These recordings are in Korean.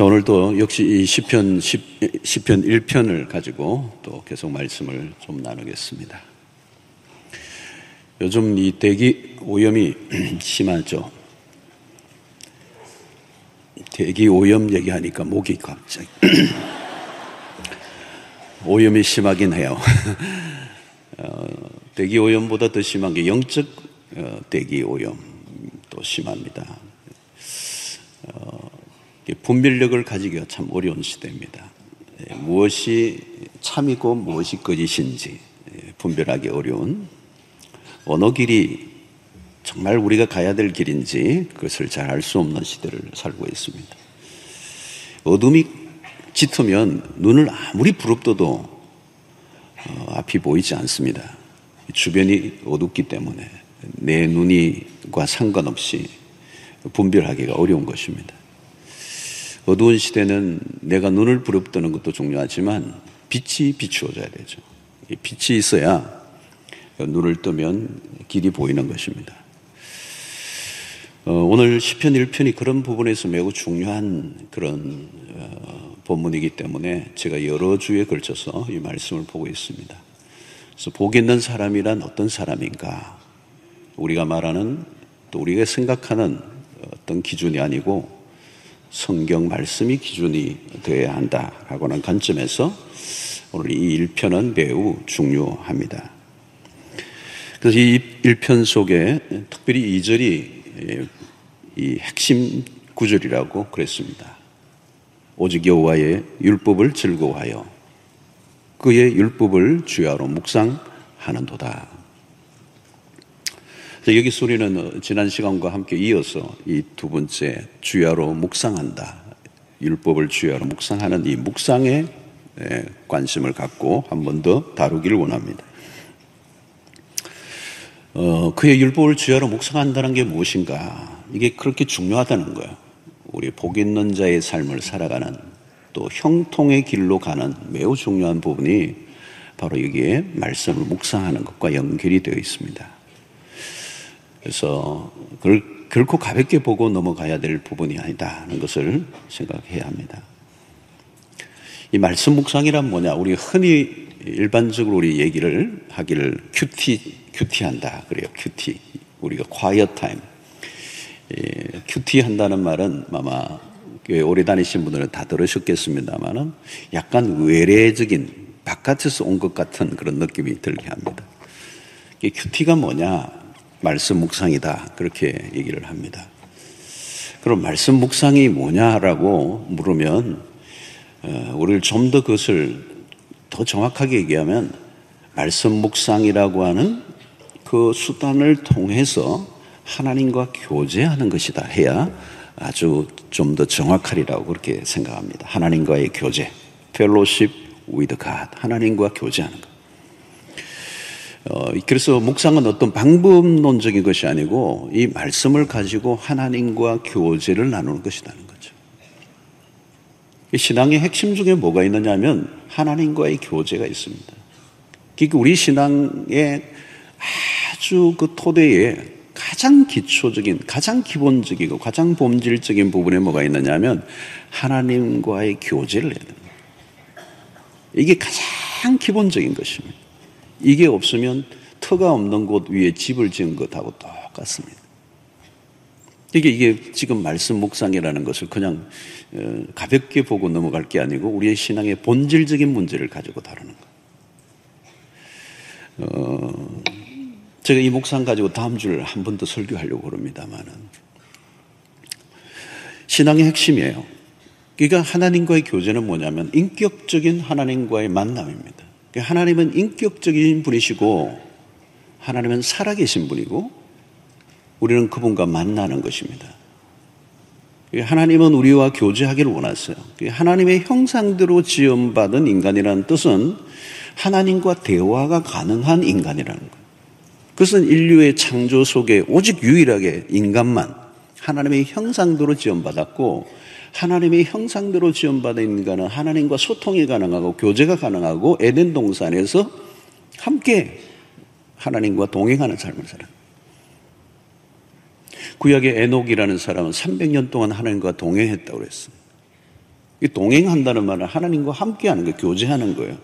자, 오늘도 역시 이 시편 10, 시편 1편을 가지고 또 계속 말씀을 좀 나누겠습니다. 요즘 이 대기 오염이 심하죠. 대기 오염 얘기하니까 목이 갑자기 오염이 심하긴 해요. 어, 대기 오염보다 더 심한 게 영적 어, 대기 오염도 심합니다. 어, 분별력을 가지기가 참 어려운 시대입니다. 예, 무엇이 참이고 무엇이 거짓인지 예, 분별하기 어려운 어느 길이 정말 우리가 가야 될 길인지 그것을 잘 알 수 없는 시대를 살고 있습니다. 어둠이 짙으면 눈을 아무리 부릅떠도 어, 앞이 보이지 않습니다. 주변이 어둡기 때문에 내 눈이과 상관없이 분별하기가 어려운 것입니다. 어두운 시대는 내가 눈을 부릅뜨는 것도 중요하지만 빛이 비추어져야 되죠. 빛이 있어야 눈을 뜨면 길이 보이는 것입니다. 어, 오늘 시편 1편이 그런 부분에서 매우 중요한 그런 어, 본문이기 때문에 제가 여러 주에 걸쳐서 이 말씀을 보고 있습니다. 그래서 복 있는 사람이란 어떤 사람인가? 우리가 말하는 또 우리가 생각하는 어떤 기준이 아니고 성경 말씀이 기준이 되어야 한다라고는 관점에서 오늘 이 1편은 매우 중요합니다. 그래서 이 1편 속에 특별히 2절이 이 핵심 구절이라고 그랬습니다. 오직 여호와의 율법을 즐거워하여 그의 율법을 주야로 묵상하는도다. 여기 소리는 지난 시간과 함께 이어서 이 두 번째 주야로 묵상한다. 율법을 주야로 묵상하는 이 묵상에 관심을 갖고 한 번 더 다루기를 원합니다. 어, 그의 율법을 주야로 묵상한다는 게 무엇인가? 이게 그렇게 중요하다는 거예요. 우리 복 있는 자의 삶을 살아가는 또 형통의 길로 가는 매우 중요한 부분이 바로 여기에 말씀을 묵상하는 것과 연결이 되어 있습니다. 그래서 그걸 결코 가볍게 보고 넘어가야 될 부분이 아니다는 것을 생각해야 합니다. 이 말씀 묵상이란 뭐냐? 우리 흔히 일반적으로 우리 얘기를 하기를 QT, QT 한다. 그래요. QT. 우리가 quiet time. 예, 큐티 한다는 말은 아마 오래 다니신 분들은 다 들으셨겠습니다만은 약간 외래적인 바깥에서 온 것 같은 그런 느낌이 들게 합니다. 이 큐티가 뭐냐? 말씀 묵상이다. 그렇게 얘기를 합니다. 그럼 말씀 묵상이 뭐냐라고 물으면 어, 우리를 좀 더 그것을 더 정확하게 얘기하면 말씀 묵상이라고 하는 그 수단을 통해서 하나님과 교제하는 것이다 해야 아주 좀 더 정확하리라고 그렇게 생각합니다. 하나님과의 교제, fellowship with God, 하나님과 교제하는 것. 어, 그래서 묵상은 어떤 방법론적인 것이 아니고 이 말씀을 가지고 하나님과 교제를 나누는 것이라는 거죠. 신앙의 핵심 중에 뭐가 있느냐 하면 하나님과의 교제가 있습니다. 그러니까 우리 신앙의 아주 그 토대에 가장 기초적인, 가장 기본적이고 가장 본질적인 부분에 뭐가 있느냐 하면 하나님과의 교제를 해야 됩니다. 이게 가장 기본적인 것입니다. 이게 없으면 터가 없는 곳 위에 집을 지은 것하고 똑같습니다. 이게, 이게 지금 말씀 묵상이라는 것을 그냥 어, 가볍게 보고 넘어갈 게 아니고 우리의 신앙의 본질적인 문제를 가지고 다루는 거. 어, 제가 이 묵상 가지고 다음 주를 한 번 더 설교하려고 그럽니다만은 신앙의 핵심이에요. 그러니까 하나님과의 교제는 뭐냐면 인격적인 하나님과의 만남입니다. 그러니까 하나님은 인격적인 분이시고 하나님은 살아계신 분이고 우리는 그분과 만나는 것입니다. 그러니까 하나님은 우리와 교제하기를 원하세요. 그러니까 하나님의 형상대로 지음받은 인간이라는 뜻은 하나님과 대화가 가능한 인간이라는 거예요. 그것은 인류의 창조 속에 오직 유일하게 인간만 하나님의 형상대로 지음받았고 하나님의 형상대로 지원받은 인간은 하나님과 소통이 가능하고 교제가 가능하고 에덴 동산에서 함께 하나님과 동행하는 삶을 살아. 구약의 에녹이라는 사람은 300년 동안 하나님과 동행했다고 그랬어. 동행한다는 말은 하나님과 함께하는 거예요. 교제하는 거예요.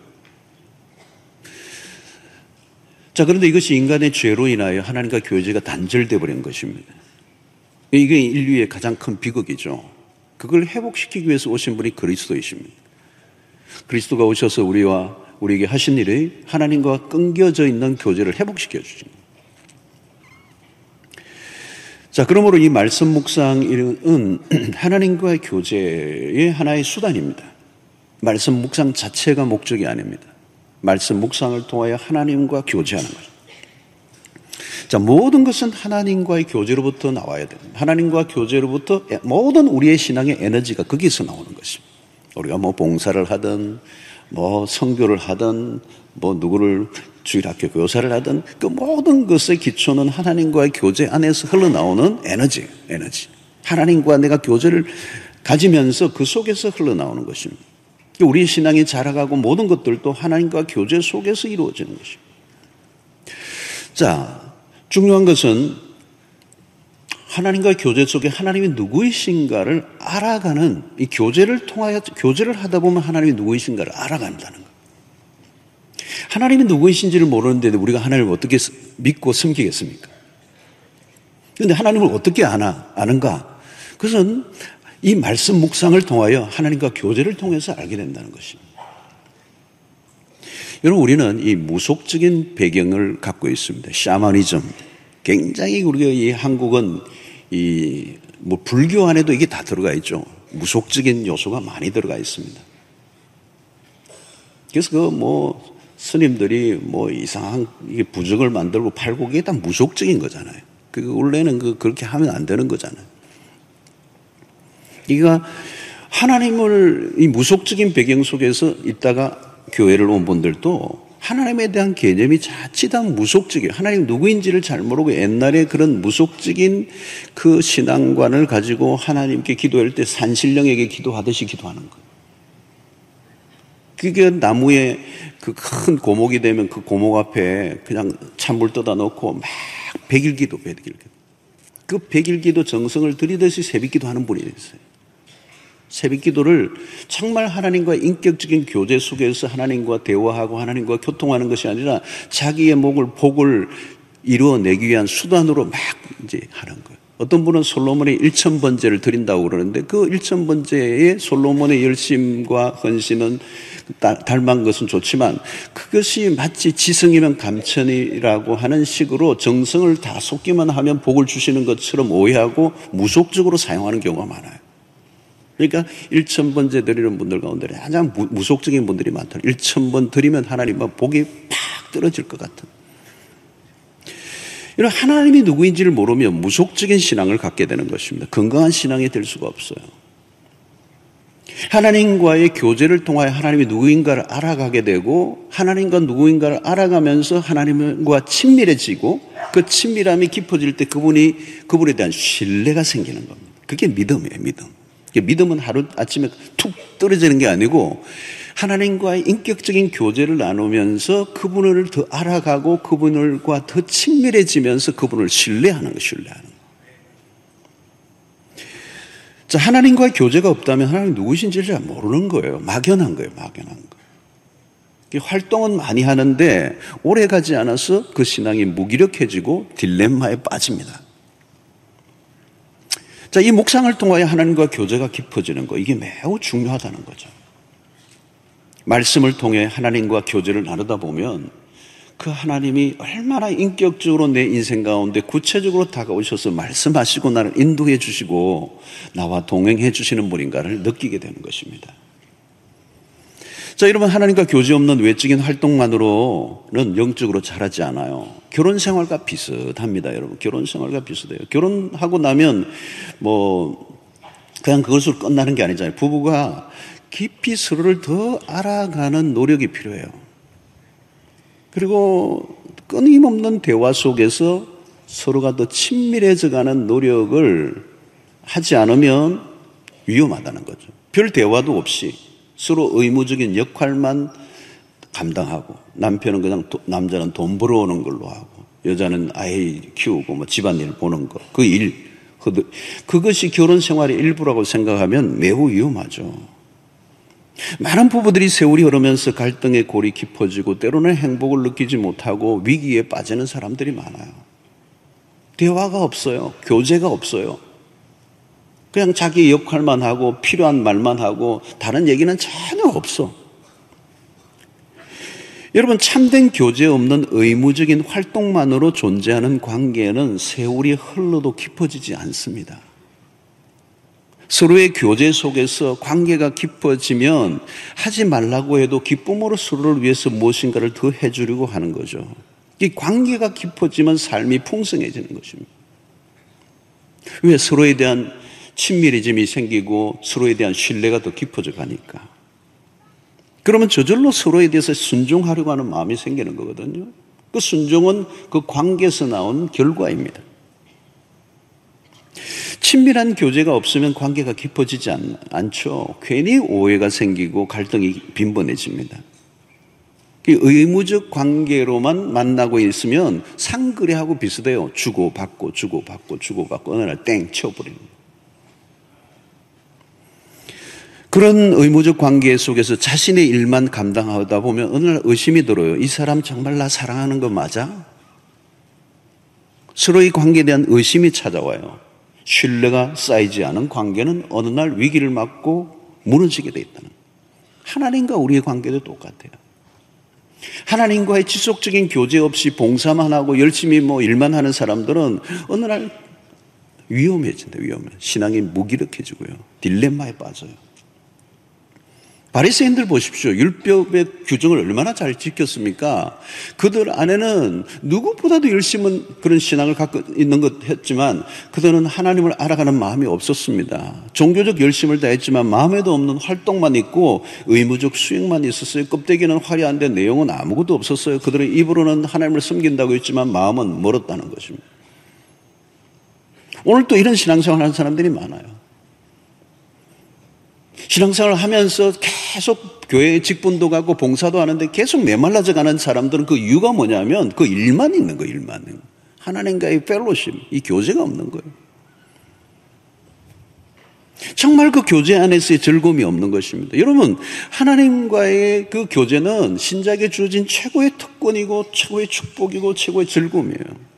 자, 그런데 이것이 인간의 죄로 인하여 하나님과 교제가 단절되어 버린 것입니다. 이게 인류의 가장 큰 비극이죠. 그걸 회복시키기 위해서 오신 분이 그리스도이십니다. 그리스도가 오셔서 우리와 우리에게 하신 일이 하나님과 끊겨져 있는 교제를 회복시켜 주십니다. 자, 그러므로 이 말씀 묵상은 하나님과의 교제의 하나의 수단입니다. 말씀 묵상 자체가 목적이 아닙니다. 말씀 묵상을 통하여 하나님과 교제하는 거죠. 자, 모든 것은 하나님과의 교제로부터 나와야 됩니다. 하나님과 교제로부터 모든 우리의 신앙의 에너지가 거기서 나오는 것입니다. 우리가 뭐 봉사를 하든, 뭐 성교를 하든, 뭐 누구를 주일학교 교사를 하든 그 모든 것의 기초는 하나님과의 교제 안에서 흘러나오는 에너지, 에너지. 하나님과 내가 교제를 가지면서 그 속에서 흘러나오는 것입니다. 우리 신앙이 자라가고 모든 것들도 하나님과 교제 속에서 이루어지는 것입니다. 자, 중요한 것은 하나님과 교제 속에 하나님이 누구이신가를 알아가는 이 교제를 통하여 교제를 하다 보면 하나님이 누구이신가를 알아간다는 것. 하나님이 누구이신지를 모르는데 우리가 하나님을 어떻게 믿고 섬기겠습니까? 그런데 하나님을 어떻게 아나, 아는가? 그것은 이 말씀 묵상을 통하여 하나님과 교제를 통해서 알게 된다는 것입니다. 여러분, 우리는 이 무속적인 배경을 갖고 있습니다. 샤머니즘. 굉장히 우리가 이 한국은 이 뭐 불교 안에도 이게 다 들어가 있죠. 무속적인 요소가 많이 들어가 있습니다. 그래서 그 뭐 스님들이 뭐 이상한 이게 부적을 만들고 팔고 그게 다 무속적인 거잖아요. 그 원래는 그 그렇게 하면 안 되는 거잖아요. 이가 하나님을 이 무속적인 배경 속에서 있다가 교회를 온 분들도 하나님에 대한 개념이 자칫 한 무속적이에요. 하나님 누구인지를 잘 모르고 옛날에 그런 무속적인 그 신앙관을 가지고 하나님께 기도할 때 산신령에게 기도하듯이 기도하는 거예요. 그게 나무에 그 큰 고목이 되면 그 고목 앞에 그냥 찬물 떠다 놓고 막 백일기도, 백일기도. 그 백일기도 정성을 들이듯이 새벽기도 하는 분이 있어요. 새벽 기도를 정말 하나님과 인격적인 교제 속에서 하나님과 대화하고 하나님과 교통하는 것이 아니라 자기의 목을 복을 이루어내기 위한 수단으로 막 이제 하는 거예요. 어떤 분은 솔로몬의 1천 번제를 드린다고 그러는데 그 1천 번제의 솔로몬의 열심과 헌신은 닮은 것은 좋지만 그것이 마치 지성이면 감천이라고 하는 식으로 정성을 다 쏟기만 하면 복을 주시는 것처럼 오해하고 무속적으로 사용하는 경우가 많아요. 그러니까 1천번째 드리는 분들 가운데 가장 무속적인 분들이 많다. 1천번 드리면 하나님은 복이 팍 떨어질 것 같은. 이런 하나님이 누구인지를 모르면 무속적인 신앙을 갖게 되는 것입니다. 건강한 신앙이 될 수가 없어요. 하나님과의 교제를 통하여 하나님이 누구인가를 알아가게 되고 하나님과 누구인가를 알아가면서 하나님과 친밀해지고 그 친밀함이 깊어질 때 그분이 그분에 대한 신뢰가 생기는 겁니다. 그게 믿음이에요, 믿음. 믿음은 하루 아침에 툭 떨어지는 게 아니고 하나님과의 인격적인 교제를 나누면서 그분을 더 알아가고 그분과 더 친밀해지면서 그분을 신뢰하는 거, 신뢰하는 거. 자, 하나님과의 교제가 없다면 하나님 누구신지를 잘 모르는 거예요. 막연한 거예요, 막연한 거. 활동은 많이 하는데 오래 가지 않아서 그 신앙이 무기력해지고 딜레마에 빠집니다. 자, 이 묵상을 통하여 하나님과 교제가 깊어지는 거, 이게 매우 중요하다는 거죠. 말씀을 통해 하나님과 교제를 나누다 보면 그 하나님이 얼마나 인격적으로 내 인생 가운데 구체적으로 다가오셔서 말씀하시고 나를 인도해 주시고 나와 동행해 주시는 분인가를 느끼게 되는 것입니다. 자, 여러분, 하나님과 교제 없는 외적인 활동만으로는 영적으로 자라지 않아요. 결혼 생활과 비슷합니다, 여러분. 결혼 생활과 비슷해요. 결혼하고 나면 뭐, 그냥 그것으로 끝나는 게 아니잖아요. 부부가 깊이 서로를 더 알아가는 노력이 필요해요. 그리고 끊임없는 대화 속에서 서로가 더 친밀해져 가는 노력을 하지 않으면 위험하다는 거죠. 별 대화도 없이 서로 의무적인 역할만 감당하고 남편은 그냥 도, 남자는 돈 벌어오는 걸로 하고 여자는 아이 키우고 뭐 집안일 보는 거 그 일 그것이 결혼 생활의 일부라고 생각하면 매우 위험하죠. 많은 부부들이 세월이 흐르면서 갈등의 골이 깊어지고 때로는 행복을 느끼지 못하고 위기에 빠지는 사람들이 많아요. 대화가 없어요. 교제가 없어요. 그냥 자기 역할만 하고 필요한 말만 하고 다른 얘기는 전혀 없어. 여러분 참된 교제 없는 의무적인 활동만으로 존재하는 관계는 세월이 흘러도 깊어지지 않습니다. 서로의 교제 속에서 관계가 깊어지면 하지 말라고 해도 기쁨으로 서로를 위해서 무엇인가를 더 해주려고 하는 거죠. 이 관계가 깊어지면 삶이 풍성해지는 것입니다. 왜 서로에 대한 친밀해짐이 생기고 서로에 대한 신뢰가 더 깊어져 가니까. 그러면 저절로 서로에 대해서 순종하려고 하는 마음이 생기는 거거든요. 그 순종은 그 관계에서 나온 결과입니다. 친밀한 교제가 없으면 관계가 깊어지지 않, 않죠. 괜히 오해가 생기고 갈등이 빈번해집니다. 의무적 관계로만 만나고 있으면 상거래하고 비슷해요. 주고받고, 주고받고, 주고받고, 어느 날 땡 쳐버리는 그런 의무적 관계 속에서 자신의 일만 감당하다 보면 어느 날 의심이 들어요. 이 사람 정말 나 사랑하는 거 맞아? 서로의 관계에 대한 의심이 찾아와요. 신뢰가 쌓이지 않은 관계는 어느 날 위기를 맞고 무너지게 돼 있다는. 하나님과 우리의 관계도 똑같아요. 하나님과의 지속적인 교제 없이 봉사만 하고 열심히 뭐 일만 하는 사람들은 어느 날 위험해진다, 위험해. 신앙이 무기력해지고요. 딜레마에 빠져요. 바리새인들 보십시오. 율법의 규정을 얼마나 잘 지켰습니까? 그들 안에는 누구보다도 열심은 그런 신앙을 갖고 있는 것 했지만 그들은 하나님을 알아가는 마음이 없었습니다. 종교적 열심을 다했지만 마음에도 없는 활동만 있고 의무적 수행만 있었어요. 껍데기는 화려한데 내용은 아무것도 없었어요. 그들은 입으로는 하나님을 섬긴다고 했지만 마음은 멀었다는 것입니다. 오늘 또 이런 신앙생활 하는 사람들이 많아요. 신앙생활을 하면서 계속 교회에 직분도 가고 봉사도 하는데 계속 메말라져 가는 사람들은 그 이유가 뭐냐면 그 일만 있는 거 일만. 하나님과의 펠로십, 이 교제가 없는 거예요. 정말 그 교제 안에서의 즐거움이 없는 것입니다. 여러분, 하나님과의 그 교제는 신자에게 주어진 최고의 특권이고 최고의 축복이고 최고의 즐거움이에요.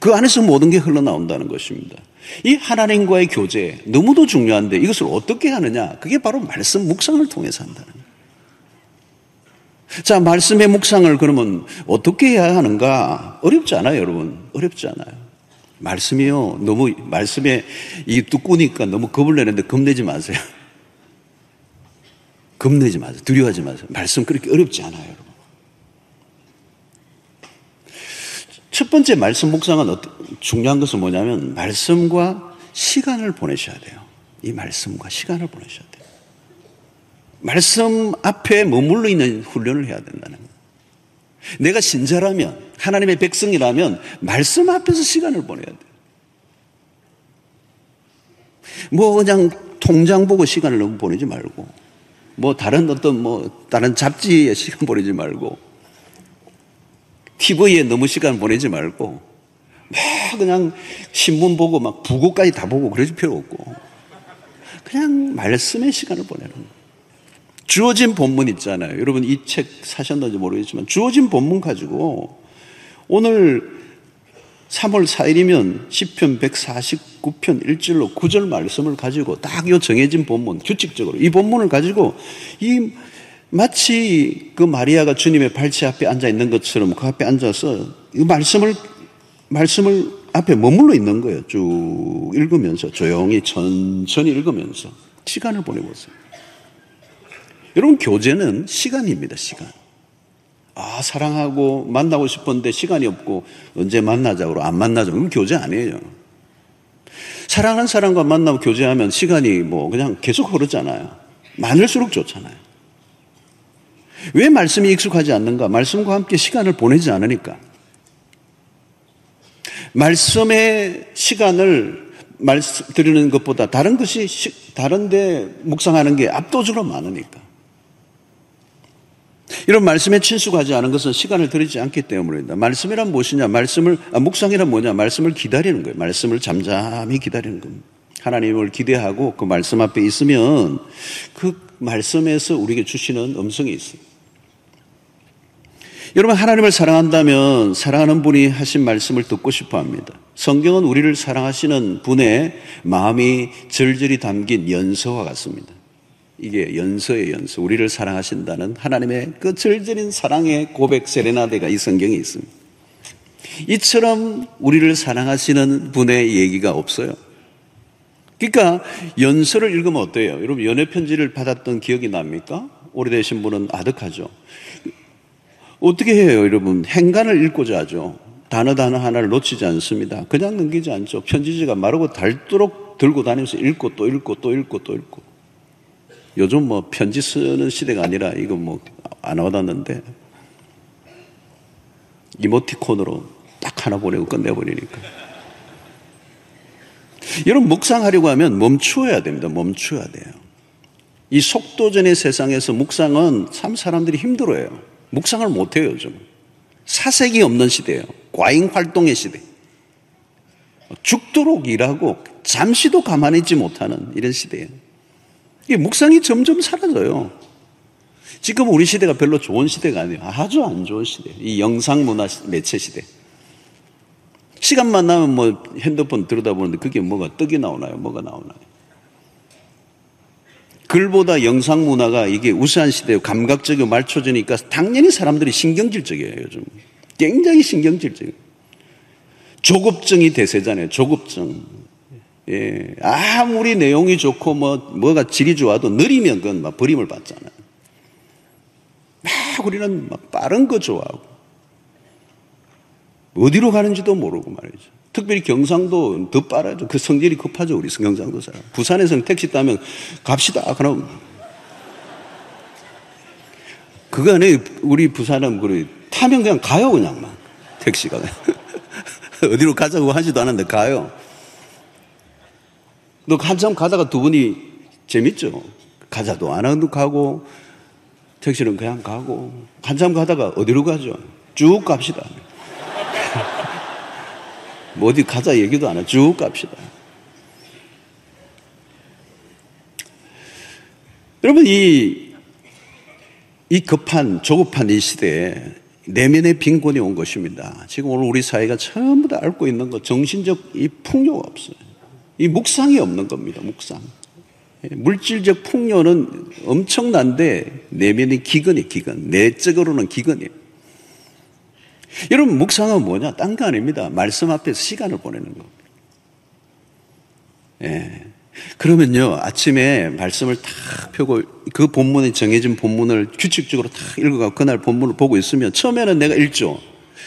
그 안에서 모든 게 흘러나온다는 것입니다. 이 하나님과의 교제 너무도 중요한데 이것을 어떻게 하느냐? 그게 바로 말씀 묵상을 통해서 한다는 거예요. 자, 말씀의 묵상을 그러면 어떻게 해야 하는가? 어렵지 않아요, 여러분. 어렵지 않아요. 말씀이요. 너무, 말씀에 이 두꺼우니까 너무 겁을 내는데 겁내지 마세요. 겁내지 마세요. 두려워하지 마세요. 말씀 그렇게 어렵지 않아요, 여러분. 첫 번째 말씀 묵상은 중요한 것은 뭐냐면 말씀과 시간을 보내셔야 돼요. 이 말씀과 시간을 보내셔야 돼요. 말씀 앞에 머물러 있는 훈련을 해야 된다는 거예요. 내가 신자라면, 하나님의 백성이라면 말씀 앞에서 시간을 보내야 돼요. 뭐 그냥 통장 보고 시간을 너무 보내지 말고, 뭐 다른 어떤 뭐 다른 잡지에 시간 보내지 말고, TV에 너무 시간 보내지 말고 막 그냥 신문 보고 막 부고까지 다 보고 그러지 필요 없고 그냥 말씀의 시간을 보내는. 주어진 본문 있잖아요. 여러분 이 책 사셨는지 모르겠지만 주어진 본문 가지고 오늘 3월 4일이면 10편 149편 1절로 9절 말씀을 가지고 딱이 정해진 본문 규칙적으로 이 본문을 가지고 이 마치 그 마리아가 주님의 발치 앞에 앉아 있는 것처럼 그 앞에 앉아서 이 말씀을 말씀을 앞에 머물러 있는 거예요. 쭉 읽으면서 조용히 천천히 읽으면서 시간을 보내보세요. 여러분 교제는 시간입니다. 시간. 아 사랑하고 만나고 싶은데 시간이 없고 언제 만나자고 안 만나자 그럼 교제 아니에요. 사랑하는 사람과 만나고 교제하면 시간이 뭐 그냥 계속 흐르잖아요. 많을수록 좋잖아요. 왜 말씀이 익숙하지 않는가? 말씀과 함께 시간을 보내지 않으니까. 말씀의 시간을 말씀 드리는 것보다 다른 것이 다른데 묵상하는 게 압도적으로 많으니까. 이런 말씀에 친숙하지 않은 것은 시간을 들이지 않기 때문입니다. 말씀이란 무엇이냐? 말씀을 아, 묵상이란 뭐냐? 말씀을 기다리는 거예요. 말씀을 잠잠히 기다리는 겁니다. 하나님을 기대하고 그 말씀 앞에 있으면 그 말씀에서 우리에게 주시는 음성이 있어요. 여러분, 하나님을 사랑한다면 사랑하는 분이 하신 말씀을 듣고 싶어 합니다. 성경은 우리를 사랑하시는 분의 마음이 절절히 담긴 연서와 같습니다. 이게 연서의 연서. 우리를 사랑하신다는 하나님의 그 절절인 사랑의 고백 세레나데가 이 성경에 있습니다. 이처럼 우리를 사랑하시는 분의 얘기가 없어요. 그러니까 연서를 읽으면 어때요? 여러분 연애 편지를 받았던 기억이 납니까? 오래되신 분은 아득하죠. 어떻게 해요, 여러분? 행간을 읽고자 하죠. 단어 단어 하나를 놓치지 않습니다. 그냥 넘기지 않죠. 편지지가 마르고 닳도록 들고 다니면서 읽고 또 읽고 또 읽고 또 읽고. 요즘 뭐 편지 쓰는 시대가 아니라 이거 뭐 안 와닿는데 이모티콘으로 딱 하나 보내고 끝내버리니까. 여러분 묵상하려고 하면 멈추어야 됩니다. 멈추어야 돼요. 이 속도전의 세상에서 묵상은 참 사람들이 힘들어요. 묵상을 못해요, 요즘. 사색이 없는 시대예요. 과잉 활동의 시대. 죽도록 일하고 잠시도 가만히 있지 못하는 이런 시대예요. 이 묵상이 점점 사라져요. 지금 우리 시대가 별로 좋은 시대가 아니에요. 아주 안 좋은 시대. 이 영상 문화 매체 시대. 시간만 나면 뭐 핸드폰 들여다보는데 그게 뭐가 떡이 나오나요? 뭐가 나오나요? 글보다 영상 문화가 이게 우수한 시대요. 감각적이고 말초전이니까 당연히 사람들이 신경질적이에요, 요즘. 굉장히 신경질적이에요. 조급증이 대세잖아요, 조급증. 예. 아무리 내용이 좋고 뭐, 뭐가 질이 좋아도 느리면 그건 막 버림을 받잖아요. 막 우리는 막 빠른 거 좋아하고. 어디로 가는지도 모르고 말이죠. 특별히 경상도 더 빠르죠. 그 성질이 급하죠. 우리 경상도 사람. 부산에서는 택시 타면 갑시다. 그럼. 그거 안에 우리 부산은 그래. 타면 그냥 가요. 그냥 막. 택시가. 어디로 가자고 하지도 않았는데 가요. 너 한참 가다가 두 분이 재밌죠? 가자도 안 하고 가고, 택시는 그냥 가고, 한참 가다가 어디로 가죠? 쭉 갑시다. 뭐 어디 가자 얘기도 안 해. 쭉 갑시다. 여러분, 이, 이 급한, 조급한 이 시대에 내면의 빈곤이 온 것입니다. 지금 오늘 우리 사회가 전부 다 앓고 있는 것, 정신적 이 풍요가 없어요. 이 묵상이 없는 겁니다, 묵상. 예, 물질적 풍요는 엄청난데 내면의 기근이 기근, 내적으로는 기근이에요. 여러분, 묵상은 뭐냐? 딴 거 아닙니다. 말씀 앞에서 시간을 보내는 겁니다. 예. 그러면요, 아침에 말씀을 탁 펴고 그 본문에 정해진 본문을 규칙적으로 탁 읽어가고 그날 본문을 보고 있으면 처음에는 내가 읽죠.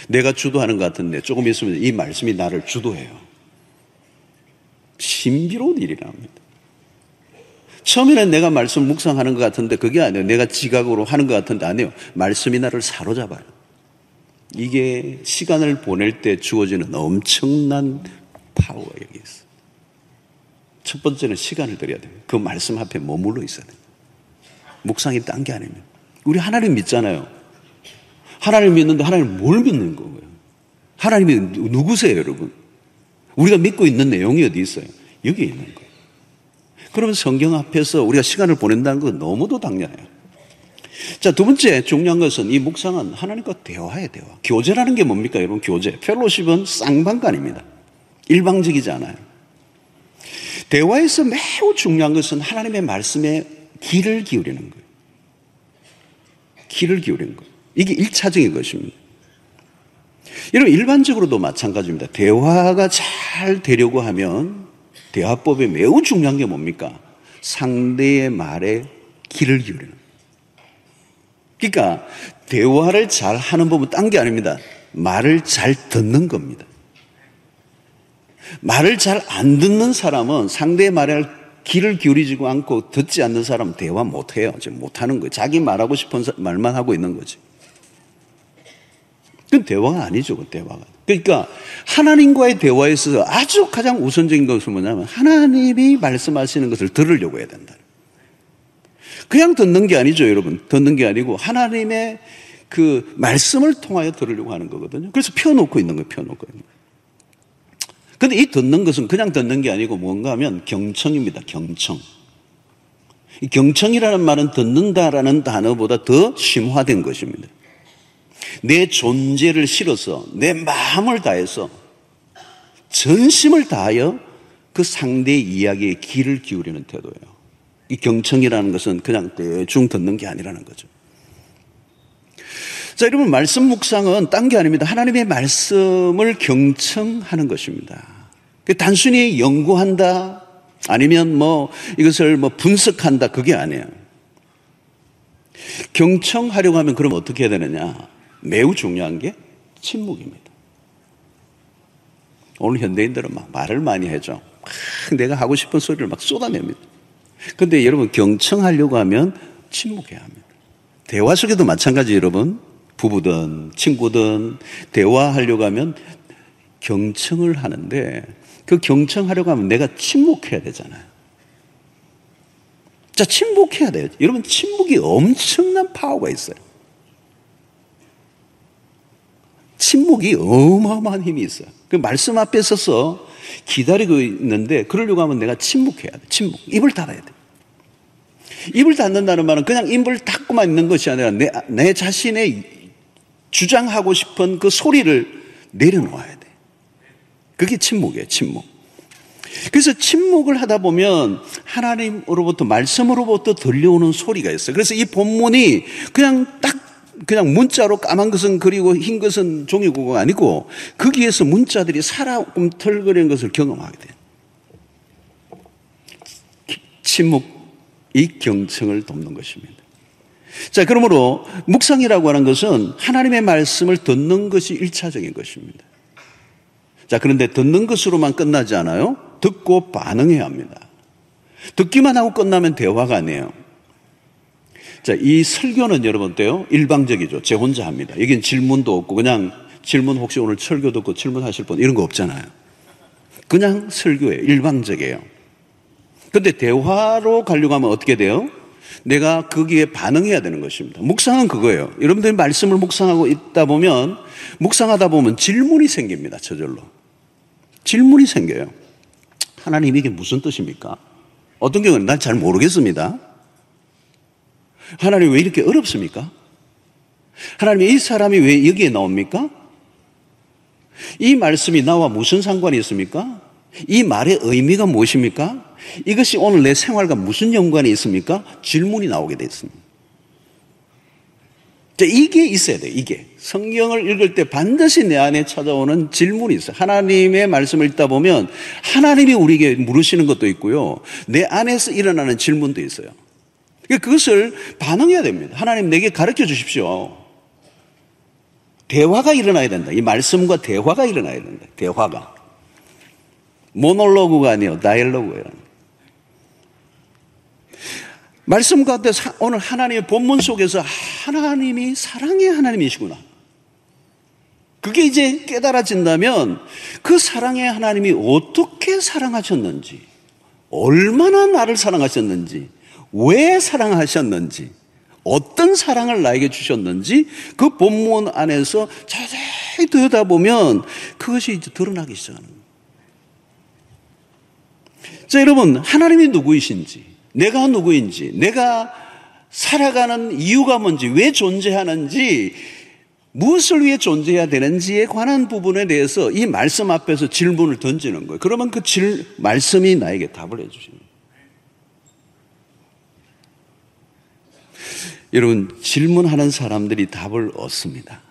내가 주도하는 것 같은데 조금 있으면 이 말씀이 나를 주도해요. 신비로운 일이랍니다. 처음에는 내가 말씀 묵상하는 것 같은데 그게 아니에요. 내가 지각으로 하는 것 같은데 아니에요. 말씀이 나를 사로잡아요. 이게 시간을 보낼 때 주어지는 엄청난 파워가 여기 있어. 첫 번째는 시간을 들여야 돼요. 그 말씀 앞에 머물러 있어야 돼요. 묵상이 딴 게 아니면. 우리 하나님 믿잖아요. 하나님 믿는데 하나님 뭘 믿는 거예요? 하나님이 누구세요, 여러분? 우리가 믿고 있는 내용이 어디 있어요? 여기 있는 거예요. 그러면 성경 앞에서 우리가 시간을 보낸다는 건 너무도 당연해요. 자, 두 번째 중요한 것은 이 묵상은 하나님과 대화해 대화. 교제라는 게 뭡니까, 여러분? 교제. 펠로십은 쌍방간입니다. 일방적이지 않아요. 대화에서 매우 중요한 것은 하나님의 말씀에 귀를 기울이는 거예요. 귀를 기울이는 거예요. 이게 일차적인 것입니다. 여러분, 일반적으로도 마찬가지입니다. 대화가 잘 되려고 하면 대화법에 매우 중요한 게 뭡니까? 상대의 말에 귀를 기울이는 거예요. 그러니까 대화를 잘 하는 법은 딴 게 아닙니다. 말을 잘 듣는 겁니다. 말을 잘 안 듣는 사람은 상대의 말을 귀를 기울이지 않고 듣지 않는 사람은 대화 못 해요. 못 하는 거예요. 자기 말하고 싶은 말만 하고 있는 거지. 그건 대화가 아니죠, 그 대화가. 그러니까 하나님과의 대화에서 아주 가장 우선적인 것은 뭐냐면 하나님이 말씀하시는 것을 들으려고 해야 된다. 그냥 듣는 게 아니죠, 여러분. 듣는 게 아니고 하나님의 그 말씀을 통하여 들으려고 하는 거거든요. 그래서 펴놓고 있는 거예요, 펴놓고 있는. 근데 이 듣는 것은 그냥 듣는 게 아니고 뭔가 하면 경청입니다, 경청. 경청이라는 말은 듣는다라는 단어보다 더 심화된 것입니다. 내 존재를 실어서 내 마음을 다해서 전심을 다하여 그 상대의 이야기에 귀를 기울이는 태도예요. 이 경청이라는 것은 그냥 대충 듣는 게 아니라는 거죠. 자, 여러분, 말씀 묵상은 딴 게 아닙니다. 하나님의 말씀을 경청하는 것입니다. 그 단순히 연구한다, 아니면 뭐 이것을 뭐 분석한다, 그게 아니에요. 경청하려고 하면 그럼 어떻게 해야 되느냐? 매우 중요한 게 침묵입니다. 오늘 현대인들은 막 말을 많이 해죠. 막 내가 하고 싶은 소리를 막 쏟아냅니다. 근데 여러분 경청하려고 하면 침묵해야 합니다. 대화 속에도 마찬가지 여러분. 부부든 친구든 대화하려고 하면 경청을 하는데 그 경청하려고 하면 내가 침묵해야 되잖아요. 자, 침묵해야 돼요. 여러분, 침묵이 엄청난 파워가 있어요. 침묵이 어마어마한 힘이 있어요. 그 말씀 앞에 서서 기다리고 있는데 그러려고 하면 내가 침묵해야 돼. 침묵. 입을 닫아야 돼. 입을 닫는다는 말은 그냥 입을 닫고만 있는 것이 아니라 내, 내 자신의 주장하고 싶은 그 소리를 내려놓아야 돼. 그게 침묵이에요, 침묵. 그래서 침묵을 하다 보면 하나님으로부터, 말씀으로부터 들려오는 소리가 있어요. 그래서 이 본문이 그냥 딱 그냥 문자로 까만 것은 그리고 흰 것은 종이고가 아니고 거기에서 문자들이 살아 꿈틀거리는 것을 경험하게 돼요. 침묵, 이 경청을 돕는 것입니다. 자, 그러므로 묵상이라고 하는 것은 하나님의 말씀을 듣는 것이 일차적인 것입니다. 자, 그런데 듣는 것으로만 끝나지 않아요. 듣고 반응해야 합니다. 듣기만 하고 끝나면 대화가 아니에요. 자, 이 설교는 여러분 때요. 일방적이죠. 제 혼자 합니다. 여긴 질문도 없고 그냥 질문 혹시 오늘 설교 듣고 질문하실 분 이런 거 없잖아요. 그냥 설교예요. 일방적이에요. 근데 대화로 가려고 하면 어떻게 돼요? 내가 거기에 반응해야 되는 것입니다. 묵상은 그거예요. 여러분들이 말씀을 묵상하고 있다 보면, 묵상하다 보면 질문이 생깁니다. 저절로. 질문이 생겨요. 하나님 이게 무슨 뜻입니까? 어떤 경우는 난 잘 모르겠습니다. 하나님 왜 이렇게 어렵습니까? 하나님 이 사람이 왜 여기에 나옵니까? 이 말씀이 나와 무슨 상관이 있습니까? 이 말의 의미가 무엇입니까? 이것이 오늘 내 생활과 무슨 연관이 있습니까? 질문이 나오게 됐습니다. 이게 있어야 돼요, 이게. 성경을 읽을 때 반드시 내 안에 찾아오는 질문이 있어요. 하나님의 말씀을 읽다 보면 하나님이 우리에게 물으시는 것도 있고요. 내 안에서 일어나는 질문도 있어요. 그것을 반응해야 됩니다. 하나님 내게 가르쳐 주십시오. 대화가 일어나야 된다. 이 말씀과 대화가 일어나야 된다. 대화가. 모놀로그가 아니에요. 다이얼로그예요. 말씀 가운데 오늘 하나님의 본문 속에서 하나님이 사랑의 하나님이시구나. 그게 이제 깨달아진다면 그 사랑의 하나님이 어떻게 사랑하셨는지, 얼마나 나를 사랑하셨는지, 왜 사랑하셨는지, 어떤 사랑을 나에게 주셨는지 그 본문 안에서 자세히 들여다보면 그것이 이제 드러나기 시작하는 거예요. 자, 여러분, 하나님이 누구이신지, 내가 누구인지, 내가 살아가는 이유가 뭔지, 왜 존재하는지, 무엇을 위해 존재해야 되는지에 관한 부분에 대해서 이 말씀 앞에서 질문을 던지는 거예요. 그러면 그 질, 말씀이 나에게 답을 해주십니다. 여러분, 질문하는 사람들이 답을 얻습니다.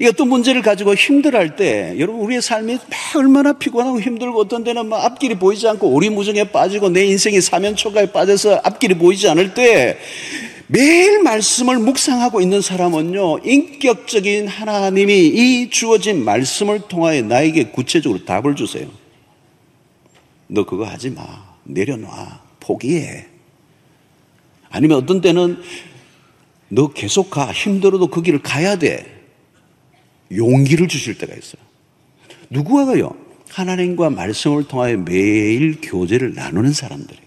이 어떤 문제를 가지고 힘들어할 때, 여러분, 우리의 삶이 얼마나 피곤하고 힘들고 어떤 데는 막 앞길이 보이지 않고 오리무중에 빠지고 내 인생이 사면초가에 빠져서 앞길이 보이지 않을 때, 매일 말씀을 묵상하고 있는 사람은요, 인격적인 하나님이 이 주어진 말씀을 통하여 나에게 구체적으로 답을 주세요. 너 그거 하지 마. 내려놔. 포기해. 아니면 어떤 때는 너 계속 가. 힘들어도 그 길을 가야 돼. 용기를 주실 때가 있어요. 누구가요? 하나님과 말씀을 통하여 매일 교제를 나누는 사람들이.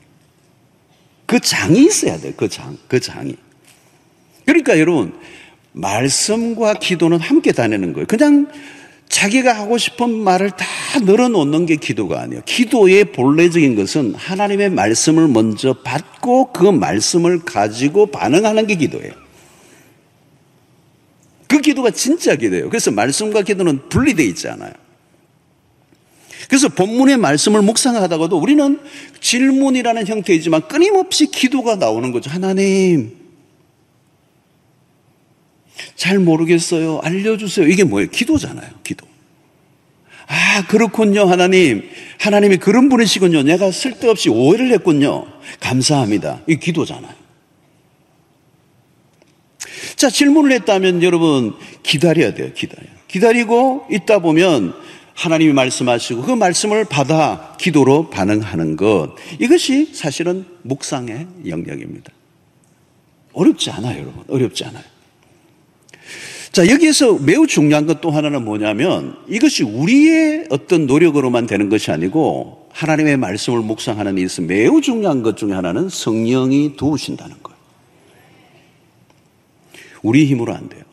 그 장이 있어야 돼요. 그 장, 그 장이. 그러니까 여러분, 말씀과 기도는 함께 다니는 거예요. 그냥 자기가 하고 싶은 말을 다 늘어놓는 게 기도가 아니에요. 기도의 본래적인 것은 하나님의 말씀을 먼저 받고 그 말씀을 가지고 반응하는 게 기도예요. 그 기도가 진짜 기도예요. 그래서 말씀과 기도는 분리되어 있지 않아요. 그래서 본문의 말씀을 묵상하다가도 우리는 질문이라는 형태이지만 끊임없이 기도가 나오는 거죠. 하나님, 잘 모르겠어요. 알려주세요. 이게 뭐예요? 기도잖아요. 기도. 아, 그렇군요. 하나님. 하나님이 그런 분이시군요. 내가 쓸데없이 오해를 했군요. 감사합니다. 이 기도잖아요. 자, 질문을 했다면 여러분 기다려야 돼요. 기다려. 기다리고 있다 보면 하나님이 말씀하시고 그 말씀을 받아 기도로 반응하는 것. 이것이 사실은 묵상의 영역입니다. 어렵지 않아요, 여러분. 어렵지 않아요. 자, 여기에서 매우 중요한 것 또 하나는 뭐냐면 이것이 우리의 어떤 노력으로만 되는 것이 아니고 하나님의 말씀을 묵상하는 데서 매우 중요한 것 중에 하나는 성령이 도우신다는 거예요. 우리 힘으로 안 돼요.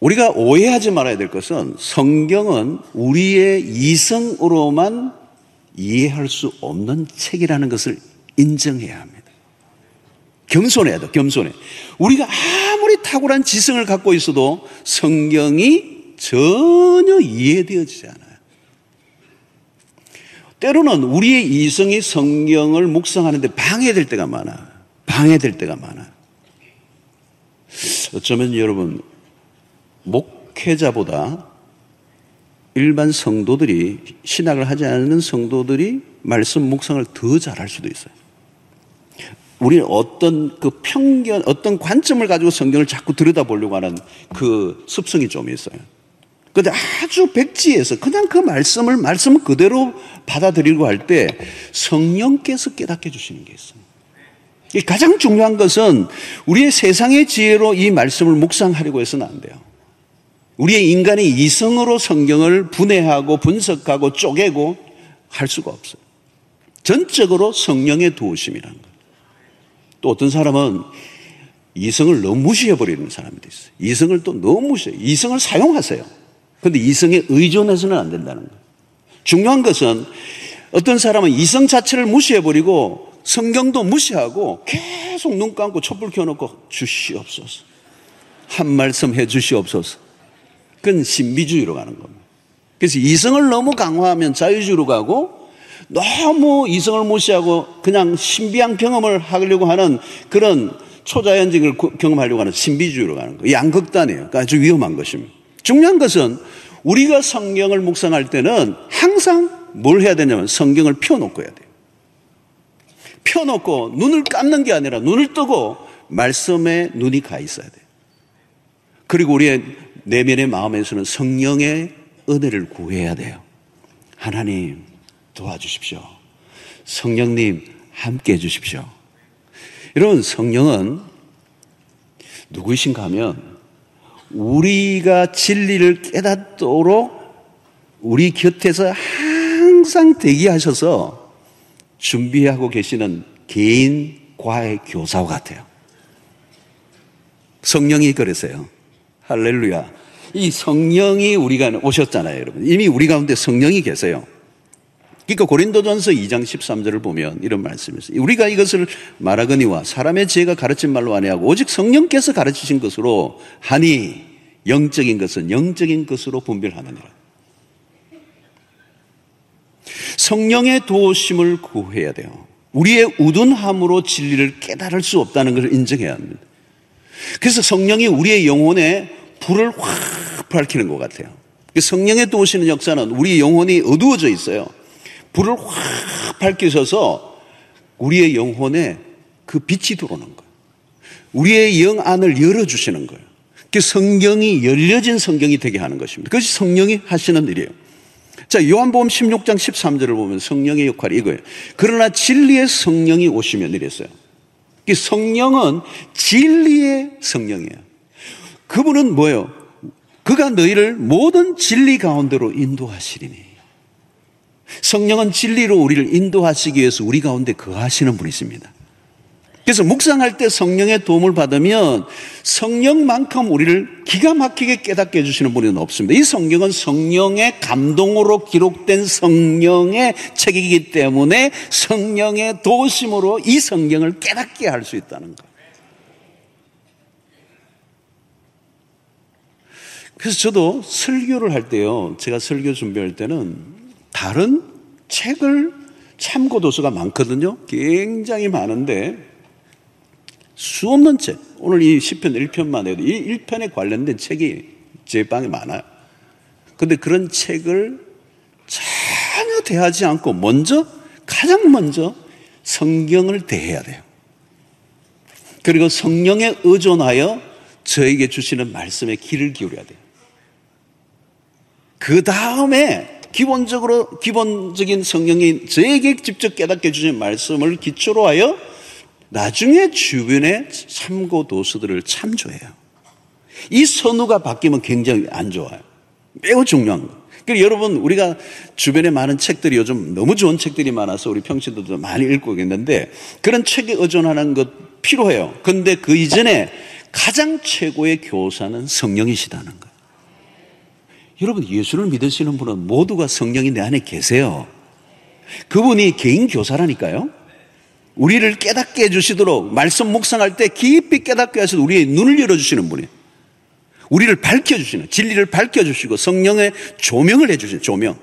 우리가 오해하지 말아야 될 것은 성경은 우리의 이성으로만 이해할 수 없는 책이라는 것을 인정해야 합니다. 겸손해야 돼, 겸손해. 우리가 아무리 탁월한 지성을 갖고 있어도 성경이 전혀 이해되어지지 않아요. 때로는 우리의 이성이 성경을 묵상하는데 방해될 때가 많아. 방해될 때가 많아. 어쩌면 여러분, 목회자보다 일반 성도들이, 신학을 하지 않는 성도들이 말씀 묵상을 더 잘할 수도 있어요. 우리는 어떤 그 편견, 어떤 관점을 가지고 성경을 자꾸 들여다보려고 하는 그 습성이 좀 있어요. 근데 아주 백지에서 그냥 그 말씀을 말씀 그대로 받아들이고 할 때 성령께서 깨닫게 해주시는 게 있어요. 가장 중요한 것은 우리의 세상의 지혜로 이 말씀을 묵상하려고 해서는 안 돼요. 우리의 인간의 이성으로 성경을 분해하고 분석하고 쪼개고 할 수가 없어요. 전적으로 성령의 도우심이라는 거예요. 또 어떤 사람은 이성을 너무 무시해버리는 사람도 있어요. 이성을 또 너무 무시해요. 이성을 사용하세요. 근데 이성에 의존해서는 안 된다는 거예요. 중요한 것은 어떤 사람은 이성 자체를 무시해버리고 성경도 무시하고 계속 눈 감고 촛불 켜놓고 주시옵소서. 한 말씀 해 주시옵소서. 그건 신비주의로 가는 겁니다. 그래서 이성을 너무 강화하면 자유주의로 가고 너무 이성을 무시하고 그냥 신비한 경험을 하려고 하는 그런 초자연적을 경험하려고 하는 신비주의로 가는 거예요. 양극단이에요. 그러니까 아주 위험한 것입니다. 중요한 것은 우리가 성경을 묵상할 때는 항상 뭘 해야 되냐면 성경을 펴놓고 해야 돼요. 펴놓고 눈을 감는 게 아니라 눈을 뜨고 말씀에 눈이 가 있어야 돼요. 그리고 우리의 내면의 마음에서는 성령의 은혜를 구해야 돼요. 하나님, 도와주십시오. 성령님 함께 해주십시오. 여러분, 성령은 누구이신가 하면 우리가 진리를 깨닫도록 우리 곁에서 항상 대기하셔서 준비하고 계시는 개인 과외 교사와 같아요. 성령이 그러세요. 할렐루야. 이 성령이 우리가 오셨잖아요, 여러분. 이미 우리 가운데 성령이 계세요. 그러니까 고린도전서 2장 13절을 보면 이런 말씀이 있어요. 우리가 이것을 말하거니와 사람의 지혜가 가르친 말로 아니하고 오직 성령께서 가르치신 것으로 하니 영적인 것은 영적인 것으로 분별하느니라. 성령의 도우심을 구해야 돼요. 우리의 우둔함으로 진리를 깨달을 수 없다는 것을 인정해야 합니다. 그래서 성령이 우리의 영혼에 불을 확 밝히는 것 같아요. 성령의 도우시는 역사는 우리 영혼이 어두워져 있어요. 불을 확 밝히셔서 우리의 영혼에 그 빛이 들어오는 거예요. 우리의 영 안을 열어주시는 거예요. 그 성경이 열려진 성경이 되게 하는 것입니다. 그것이 성령이 하시는 일이에요. 자, 요한복음 16장 13절을 보면 성령의 역할이 이거예요. 그러나 진리의 성령이 오시면 이랬어요. 그 성령은 진리의 성령이에요. 그분은 뭐예요? 그가 너희를 모든 진리 가운데로 인도하시리니. 성령은 진리로 우리를 인도하시기 위해서 우리 가운데 거하시는 분이십니다. 그래서 묵상할 때 성령의 도움을 받으면 성령만큼 우리를 기가 막히게 깨닫게 해주시는 분은 없습니다. 이 성경은 성령의 감동으로 기록된 성령의 책이기 때문에 성령의 도심으로 이 성경을 깨닫게 할 수 있다는 거예요. 그래서 저도 설교를 할 때요, 제가 설교 준비할 때는 다른 책을 참고 도서가 많거든요. 굉장히 많은데 수없는 책. 오늘 이 10편 1편만 해도 이 1편에 관련된 책이 제 방에 많아요. 근데 그런 책을 전혀 대하지 않고 먼저, 가장 먼저 성경을 대해야 돼요. 그리고 성령에 의존하여 저에게 주시는 말씀에 귀를 기울여야 돼요. 그 다음에 기본적으로, 기본적인 성령이 저에게 직접 깨닫게 주신 말씀을 기초로 하여 나중에 주변에 참고 도서들을 참조해요. 이 선우가 바뀌면 굉장히 안 좋아요. 매우 중요한 거. 그러니까 여러분 우리가 주변에 많은 책들이 요즘 너무 좋은 책들이 많아서 우리 평신도도 많이 읽고 있는데 그런 책에 의존하는 것 필요해요. 근데 그 이전에 가장 최고의 교사는 성령이시다는 거예요. 여러분 예수를 믿으시는 분은 모두가 성령이 내 안에 계세요. 그분이 개인 교사라니까요. 우리를 깨닫게 해주시도록 말씀 묵상할 때 깊이 깨닫게 하셔서 우리의 눈을 열어주시는 분이에요. 우리를 밝혀주시는, 진리를 밝혀주시고 성령의 조명을 해주시는 조명.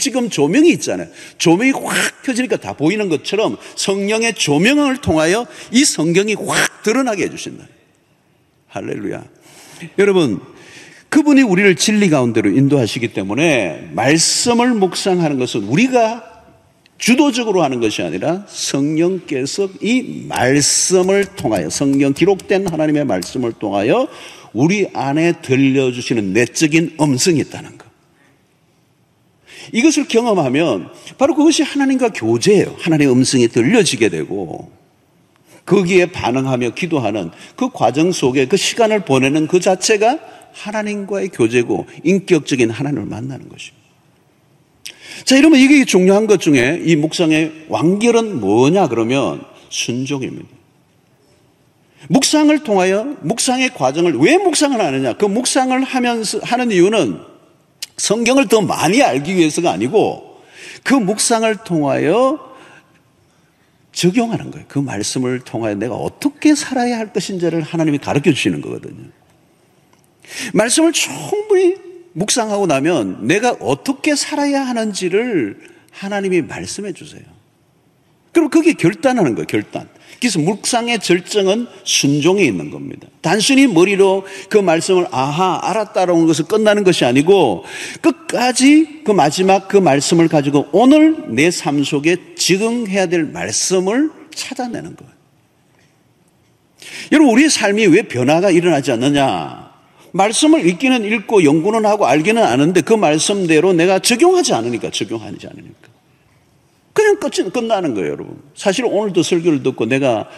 지금 조명이 있잖아요. 조명이 확 켜지니까 다 보이는 것처럼 성령의 조명을 통하여 이 성경이 확 드러나게 해주신다. 할렐루야. 여러분, 그분이 우리를 진리 가운데로 인도하시기 때문에 말씀을 묵상하는 것은 우리가 주도적으로 하는 것이 아니라 성령께서 이 말씀을 통하여 성령 기록된 하나님의 말씀을 통하여 우리 안에 들려주시는 내적인 음성이 있다는 것. 이것을 경험하면 바로 그것이 하나님과 교제예요. 하나님의 음성이 들려지게 되고 거기에 반응하며 기도하는 그 과정 속에 그 시간을 보내는 그 자체가 하나님과의 교제고 인격적인 하나님을 만나는 것입니다. 자, 이러면 이게 중요한 것 중에 이 묵상의 완결은 뭐냐 그러면 순종입니다. 묵상을 통하여 묵상의 과정을 왜 묵상을 하느냐? 그 묵상을 하면서 하는 이유는 성경을 더 많이 알기 위해서가 아니고 그 묵상을 통하여 적용하는 거예요. 그 말씀을 통하여 내가 어떻게 살아야 할 것인지를 하나님이 가르쳐 주시는 거거든요. 말씀을 충분히 묵상하고 나면 내가 어떻게 살아야 하는지를 하나님이 말씀해 주세요. 그럼 그게 결단하는 거예요, 결단. 그래서 묵상의 절정은 순종에 있는 겁니다. 단순히 머리로 그 말씀을 아하, 알았다라는 것을 끝나는 것이 아니고 끝까지 그 마지막 그 말씀을 가지고 오늘 내 삶 속에 적응해야 될 말씀을 찾아내는 거예요. 여러분, 우리의 삶이 왜 변화가 일어나지 않느냐? 말씀을 읽기는 읽고 연구는 하고 알기는 아는데 그 말씀대로 내가 적용하지 않으니까 적용하지 않으니까 그냥 끝이 끝나는 거예요, 여러분. 사실 오늘도 설교를 듣고 내가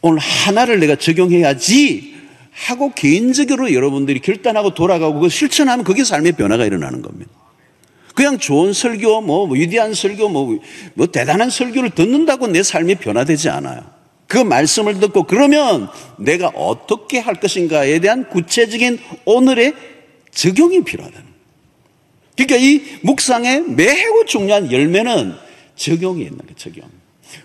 오늘 하나를 내가 적용해야지 하고 개인적으로 여러분들이 결단하고 돌아가고 그 실천하면 그게 삶의 변화가 일어나는 겁니다. 그냥 좋은 설교, 뭐, 뭐 위대한 설교, 뭐, 뭐 대단한 설교를 듣는다고 내 삶이 변화되지 않아요. 그 말씀을 듣고 그러면 내가 어떻게 할 것인가에 대한 구체적인 오늘의 적용이 필요하다는. 그러니까 이 묵상의 매우 중요한 열매는 적용이 있는 거예요, 적용.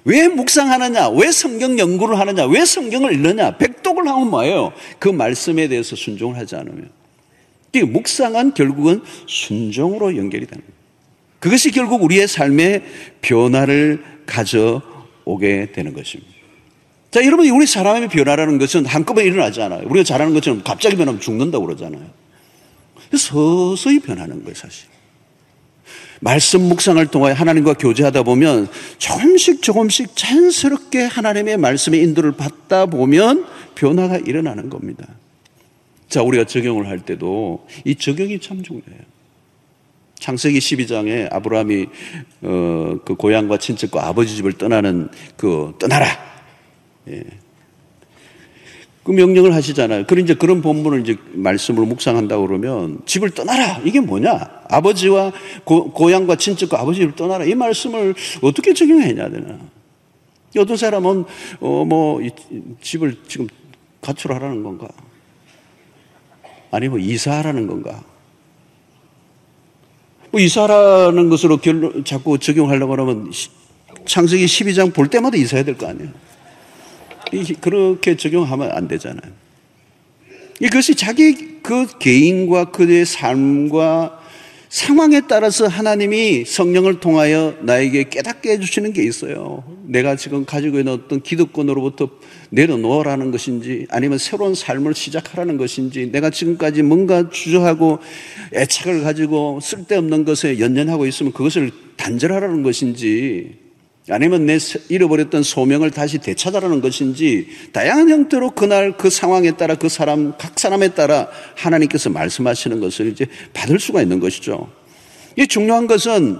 왜 묵상하느냐? 왜 성경 연구를 하느냐? 왜 성경을 읽느냐? 백독을 하면 뭐예요? 그 말씀에 대해서 순종을 하지 않으면. 그러니까 묵상은 결국은 순종으로 연결이 되는 거예요. 그것이 결국 우리의 삶의 변화를 가져오게 되는 것입니다. 자, 여러분, 우리 사람의 변화라는 것은 한꺼번에 일어나지 않아요. 우리가 잘하는 것처럼 갑자기 변하면 죽는다고 그러잖아요. 서서히 변하는 거예요, 사실. 말씀 묵상을 통하여 하나님과 교제하다 보면 조금씩 조금씩 자연스럽게 하나님의 말씀의 인도를 받다 보면 변화가 일어나는 겁니다. 자, 우리가 적용을 할 때도 이 적용이 참 중요해요. 창세기 12장에 아브라함이 어, 그 고향과 친척과 아버지 집을 떠나는 그 떠나라 예. 그 명령을 하시잖아요. 그런 이제 그런 본문을 이제 말씀으로 묵상한다고 그러면 집을 떠나라. 이게 뭐냐? 아버지와 고, 고향과 친척과 아버지 를 떠나라. 이 말씀을 어떻게 적용해야 되나? 어떤 사람은 어, 뭐 집을 지금 가출하라는 건가? 아니면 뭐 이사하라는 건가? 뭐 이사라는 것으로 결론 자꾸 적용하려고 하면 창세기 12장 볼 때마다 이사해야 될 거 아니에요. 그렇게 적용하면 안 되잖아요. 이것이 자기 그 개인과 그의 삶과 상황에 따라서 하나님이 성령을 통하여 나에게 깨닫게 해주시는 게 있어요. 내가 지금 가지고 있는 어떤 기득권으로부터 내려놓으라는 것인지 아니면 새로운 삶을 시작하라는 것인지 내가 지금까지 뭔가 주저하고 애착을 가지고 쓸데없는 것에 연연하고 있으면 그것을 단절하라는 것인지 아니면 내 잃어버렸던 소명을 다시 되찾아라는 것인지 다양한 형태로 그날 그 상황에 따라 그 사람 각 사람에 따라 하나님께서 말씀하시는 것을 이제 받을 수가 있는 것이죠. 이 중요한 것은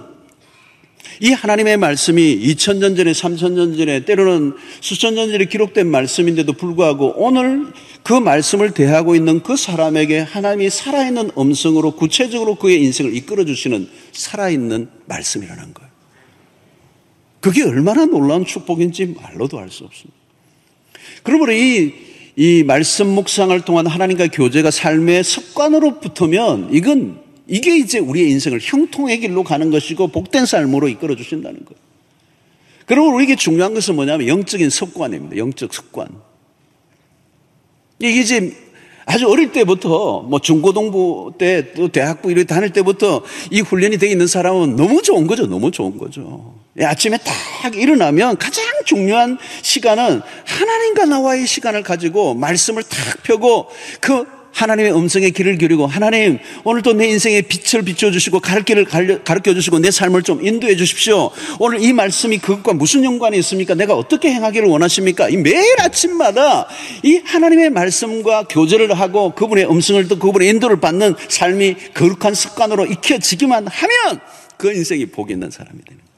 이 하나님의 말씀이 2000년 전에 3000년 전에 때로는 수천 년 전에 기록된 말씀인데도 불구하고 오늘 그 말씀을 대하고 있는 그 사람에게 하나님이 살아있는 음성으로 구체적으로 그의 인생을 이끌어 주시는 살아있는 말씀이라는 거예요. 그게 얼마나 놀라운 축복인지 말로도 알 수 없습니다. 그러므로 이, 이 말씀 묵상을 통한 하나님과 교제가 삶의 습관으로 붙으면 이건 이게 이제 우리의 인생을 형통의 길로 가는 것이고 복된 삶으로 이끌어 주신다는 거예요. 그러므로 우리에게 중요한 것은 뭐냐면 영적인 습관입니다. 영적 습관. 이게 이제 아주 어릴 때부터 뭐 중고등부 때 또 대학부 이렇게 다닐 때부터 이 훈련이 되어 있는 사람은 너무 좋은 거죠. 너무 좋은 거죠. 예, 아침에 딱 일어나면 가장 중요한 시간은 하나님과 나와의 시간을 가지고 말씀을 탁 펴고 그 하나님의 음성의 길을 기르고 하나님 오늘도 내 인생에 빛을 비춰주시고 갈 길을 가르쳐 주시고 내 삶을 좀 인도해 주십시오. 오늘 이 말씀이 그것과 무슨 연관이 있습니까? 내가 어떻게 행하기를 원하십니까? 이 매일 아침마다 이 하나님의 말씀과 교제를 하고 그분의 음성을 듣고 그분의 인도를 받는 삶이 거룩한 습관으로 익혀지기만 하면 그 인생이 복이 있는 사람이 되는 거예요.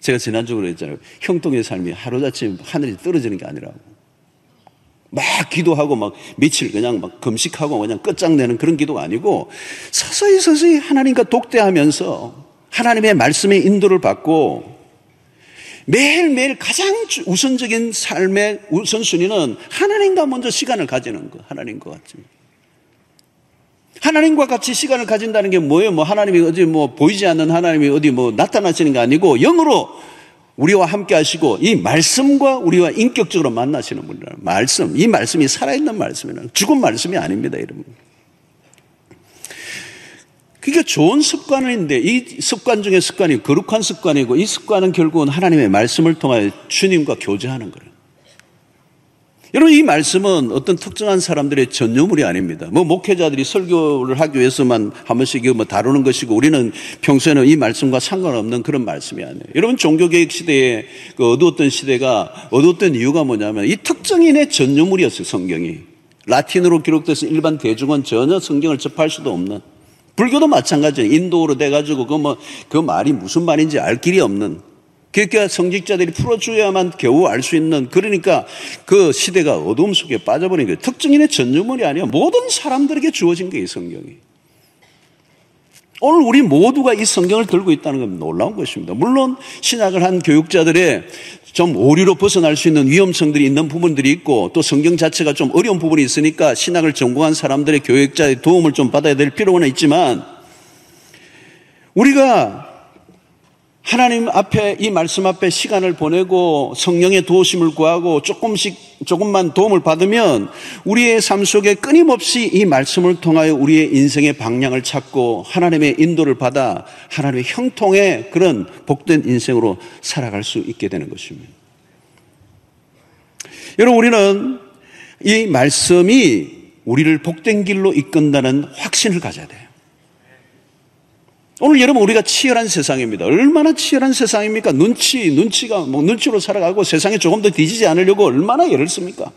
제가 지난주에 그랬잖아요. 형통의 삶이 하루자침 하늘이 떨어지는 게 아니라고. 막 기도하고 막 며칠 그냥 막 금식하고 그냥 끝장내는 그런 기도가 아니고 서서히 서서히 하나님과 독대하면서 하나님의 말씀의 인도를 받고 매일매일 가장 우선적인 삶의 우선순위는 하나님과 먼저 시간을 가지는 거, 하나님과 같이. 하나님과 같이 시간을 가진다는 게 뭐예요? 뭐 하나님이 어디 뭐 보이지 않는 하나님이 어디 뭐 나타나시는 게 아니고 영으로 우리와 함께 하시고 이 말씀과 우리와 인격적으로 만나시는 분이라는 말씀. 이 말씀이 살아있는 말씀이라 죽은 말씀이 아닙니다, 여러분. 그게 좋은 습관인데 이 습관 중에 습관이 거룩한 습관이고 이 습관은 결국은 하나님의 말씀을 통하여 주님과 교제하는 거예요. 여러분 이 말씀은 어떤 특정한 사람들의 전유물이 아닙니다. 뭐 목회자들이 설교를 하기 위해서만 한 번씩 뭐 다루는 것이고 우리는 평소에는 이 말씀과 상관없는 그런 말씀이 아니에요. 여러분 종교개혁 시대에 그 어두웠던 시대가 어두웠던 이유가 뭐냐면 이 특정인의 전유물이었어요 성경이. 라틴어로 기록돼서 일반 대중은 전혀 성경을 접할 수도 없는 불교도 마찬가지예요. 인도어로 돼가지고 그 뭐, 그 말이 무슨 말인지 알 길이 없는 그러니까 성직자들이 풀어줘야만 겨우 알 수 있는 그러니까 그 시대가 어둠 속에 빠져버린 거예요. 특정인의 전유물이 아니야. 모든 사람들에게 주어진 게 이 성경이. 오늘 우리 모두가 이 성경을 들고 있다는 건 놀라운 것입니다. 물론 신학을 한 교육자들의 좀 오류로 벗어날 수 있는 위험성들이 있는 부분들이 있고 또 성경 자체가 좀 어려운 부분이 있으니까 신학을 전공한 사람들의 교육자의 도움을 좀 받아야 될 필요는 있지만 우리가 하나님 앞에 이 말씀 앞에 시간을 보내고 성령의 도우심을 구하고 조금씩 조금만 도움을 받으면 우리의 삶 속에 끊임없이 이 말씀을 통하여 우리의 인생의 방향을 찾고 하나님의 인도를 받아 하나님의 형통의 그런 복된 인생으로 살아갈 수 있게 되는 것입니다. 여러분 우리는 이 말씀이 우리를 복된 길로 이끈다는 확신을 가져야 돼요. 오늘 여러분 우리가 치열한 세상입니다. 얼마나 치열한 세상입니까? 눈치, 눈치가 뭐 눈치로 살아가고 세상에 조금 더 뒤지지 않으려고 얼마나 애를 씁니까?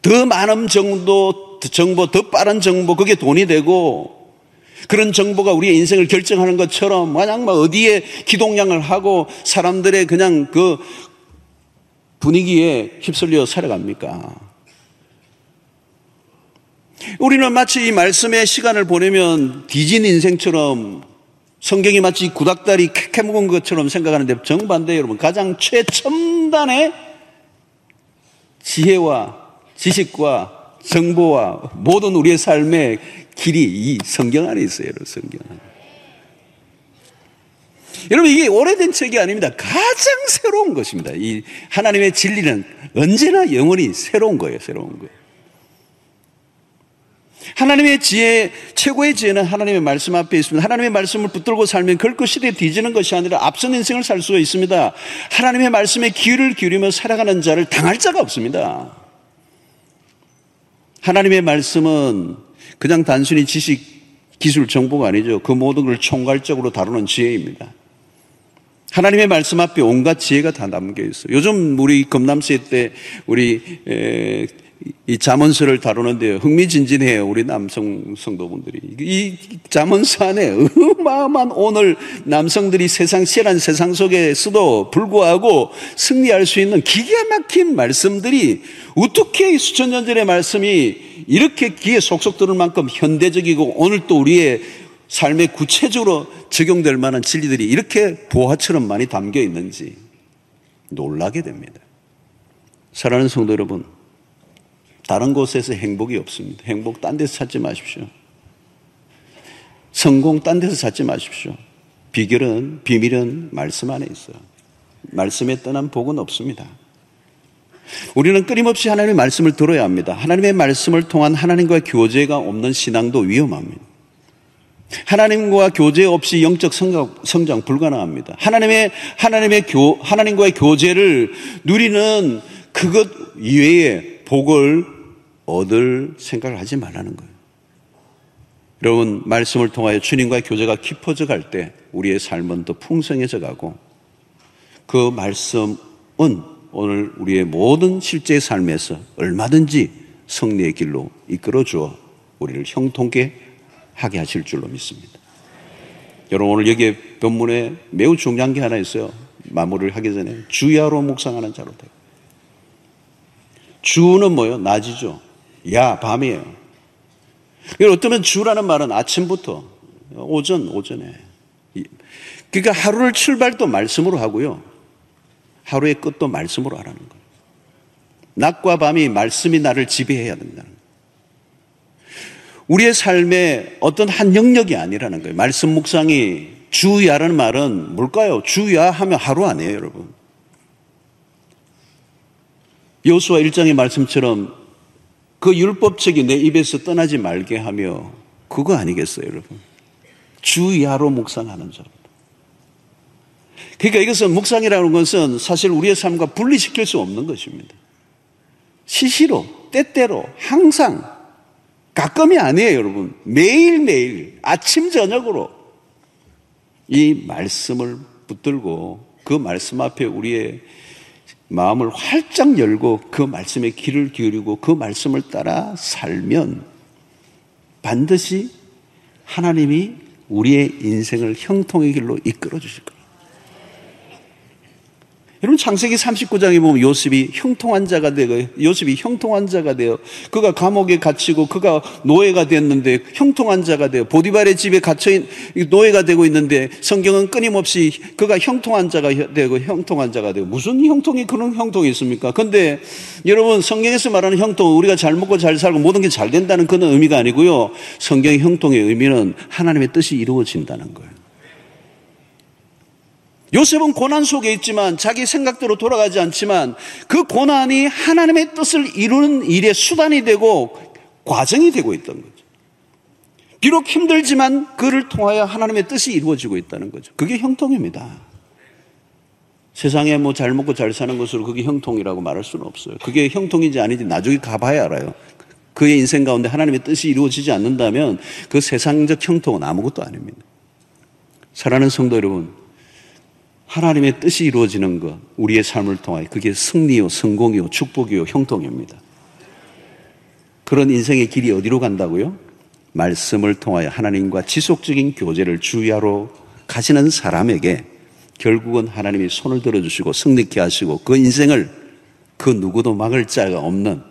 더 많은 정도, 정보, 더 빠른 정보, 그게 돈이 되고 그런 정보가 우리의 인생을 결정하는 것처럼 마냥 뭐 어디에 기동량을 하고 사람들의 그냥 그 분위기에 휩쓸려 살아갑니까? 우리는 마치 이 말씀의 시간을 보내면 뒤진 인생처럼 성경이 마치 구닥다리 캐캐 묵은 것처럼 생각하는데 정반대 여러분 가장 최첨단의 지혜와 지식과 정보와 모든 우리의 삶의 길이 이 성경 안에 있어요. 여러분 성경 안에. 여러분 이게 오래된 책이 아닙니다. 가장 새로운 것입니다. 이 하나님의 진리는 언제나 영원히 새로운 거예요. 새로운 거예요. 하나님의 지혜, 최고의 지혜는 하나님의 말씀 앞에 있습니다. 하나님의 말씀을 붙들고 살면 결코 시대에 뒤지는 것이 아니라 앞선 인생을 살 수가 있습니다. 하나님의 말씀에 귀를 기울이며 살아가는 자를 당할 자가 없습니다. 하나님의 말씀은 그냥 단순히 지식, 기술, 정보가 아니죠. 그 모든 걸 총괄적으로 다루는 지혜입니다. 하나님의 말씀 앞에 온갖 지혜가 다 담겨 있어요. 요즘 우리 금남세 때 우리 이 자문서를 다루는데 흥미진진해요. 우리 남성 성도분들이. 이 자문서 안에 어마어마한 오늘 남성들이 세상, 시한 세상 속에서도 불구하고 승리할 수 있는 기가 막힌 말씀들이 어떻게 수천 년 전의 말씀이 이렇게 귀에 속속 들을 만큼 현대적이고 오늘 또 우리의 삶에 구체적으로 적용될 만한 진리들이 이렇게 보화처럼 많이 담겨 있는지 놀라게 됩니다. 사랑하는 성도 여러분, 다른 곳에서 행복이 없습니다. 행복 딴 데서 찾지 마십시오. 성공 딴 데서 찾지 마십시오. 비결은, 비밀은 말씀 안에 있어요. 말씀에 떠난 복은 없습니다. 우리는 끊임없이 하나님의 말씀을 들어야 합니다. 하나님의 말씀을 통한 하나님과의 교제가 없는 신앙도 위험합니다. 하나님과 교제 없이 영적 성장, 성장 불가능합니다. 하나님의, 하나님의 교, 하나님과의 교제를 누리는 그것 이외에 복을 얻을 생각을 하지 말라는 거예요. 여러분, 말씀을 통하여 주님과의 교제가 깊어져 갈 때 우리의 삶은 더 풍성해져 가고 그 말씀은 오늘 우리의 모든 실제 삶에서 얼마든지 승리의 길로 이끌어 주어 우리를 형통케 하게 하실 줄로 믿습니다. 여러분 오늘 여기에 본문에 매우 중요한 게 하나 있어요. 마무리를 하기 전에 주야로 묵상하는 자로 되 주는 뭐예요? 낮이죠. 야, 밤이에요. 어쩌면 주라는 말은 아침부터 오전, 오전에. 그러니까 하루를 출발도 말씀으로 하고요. 하루의 끝도 말씀으로 하라는 거예요. 낮과 밤이 말씀이 나를 지배해야 된다는. 우리의 삶에 어떤 한 영역이 아니라는 거예요. 말씀 묵상이 주야라는 말은 뭘까요? 주야 하면 하루 아니에요, 여러분. 여수와 1장의 말씀처럼 그 율법책이 내 입에서 떠나지 말게 하며 그거 아니겠어요, 여러분? 주야로 묵상하는 자로. 그러니까 이것은 묵상이라는 것은 사실 우리의 삶과 분리시킬 수 없는 것입니다. 시시로, 때때로, 항상, 가끔이 아니에요, 여러분. 매일매일, 아침, 저녁으로 이 말씀을 붙들고 그 말씀 앞에 우리의 마음을 활짝 열고 그 말씀에 귀를 기울이고 그 말씀을 따라 살면 반드시 하나님이 우리의 인생을 형통의 길로 이끌어 주실 거예요. 여러분 창세기 39장에 보면 요셉이 형통한 자가 되고 요셉이 형통한 자가 되어 그가 감옥에 갇히고 그가 노예가 됐는데 형통한 자가 되어 보디발의 집에 갇혀 노예가 되고 있는데 성경은 끊임없이 그가 형통한 자가 되고 형통한 자가 되고 무슨 형통이 그런 형통이 있습니까? 근데 여러분 성경에서 말하는 형통 우리가 잘 먹고 잘 살고 모든 게 잘 된다는 그런 의미가 아니고요. 성경의 형통의 의미는 하나님의 뜻이 이루어진다는 거예요. 요셉은 고난 속에 있지만 자기 생각대로 돌아가지 않지만 그 고난이 하나님의 뜻을 이루는 일의 수단이 되고 과정이 되고 있던 거죠. 비록 힘들지만 그를 통하여 하나님의 뜻이 이루어지고 있다는 거죠. 그게 형통입니다. 세상에 뭐 잘 먹고 잘 사는 것으로 그게 형통이라고 말할 수는 없어요. 그게 형통인지 아닌지 나중에 가봐야 알아요. 그의 인생 가운데 하나님의 뜻이 이루어지지 않는다면 그 세상적 형통은 아무것도 아닙니다. 사랑하는 성도 여러분, 하나님의 뜻이 이루어지는 것, 우리의 삶을 통하여 그게 승리요, 성공이요, 축복이요, 형통입니다. 그런 인생의 길이 어디로 간다고요? 말씀을 통하여 하나님과 지속적인 교제를 주야로 가시는 사람에게 결국은 하나님이 손을 들어주시고 승리케 하시고 그 인생을 그 누구도 막을 자가 없는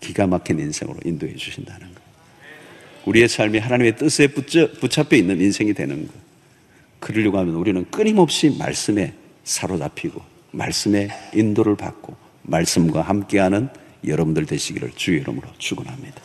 기가 막힌 인생으로 인도해 주신다는 것. 우리의 삶이 하나님의 뜻에 붙잡혀 있는 인생이 되는 것. 그러려고 하면 우리는 끊임없이 말씀에 사로잡히고 말씀의 인도를 받고 말씀과 함께하는 여러분들 되시기를 주의 이름으로 축원합니다.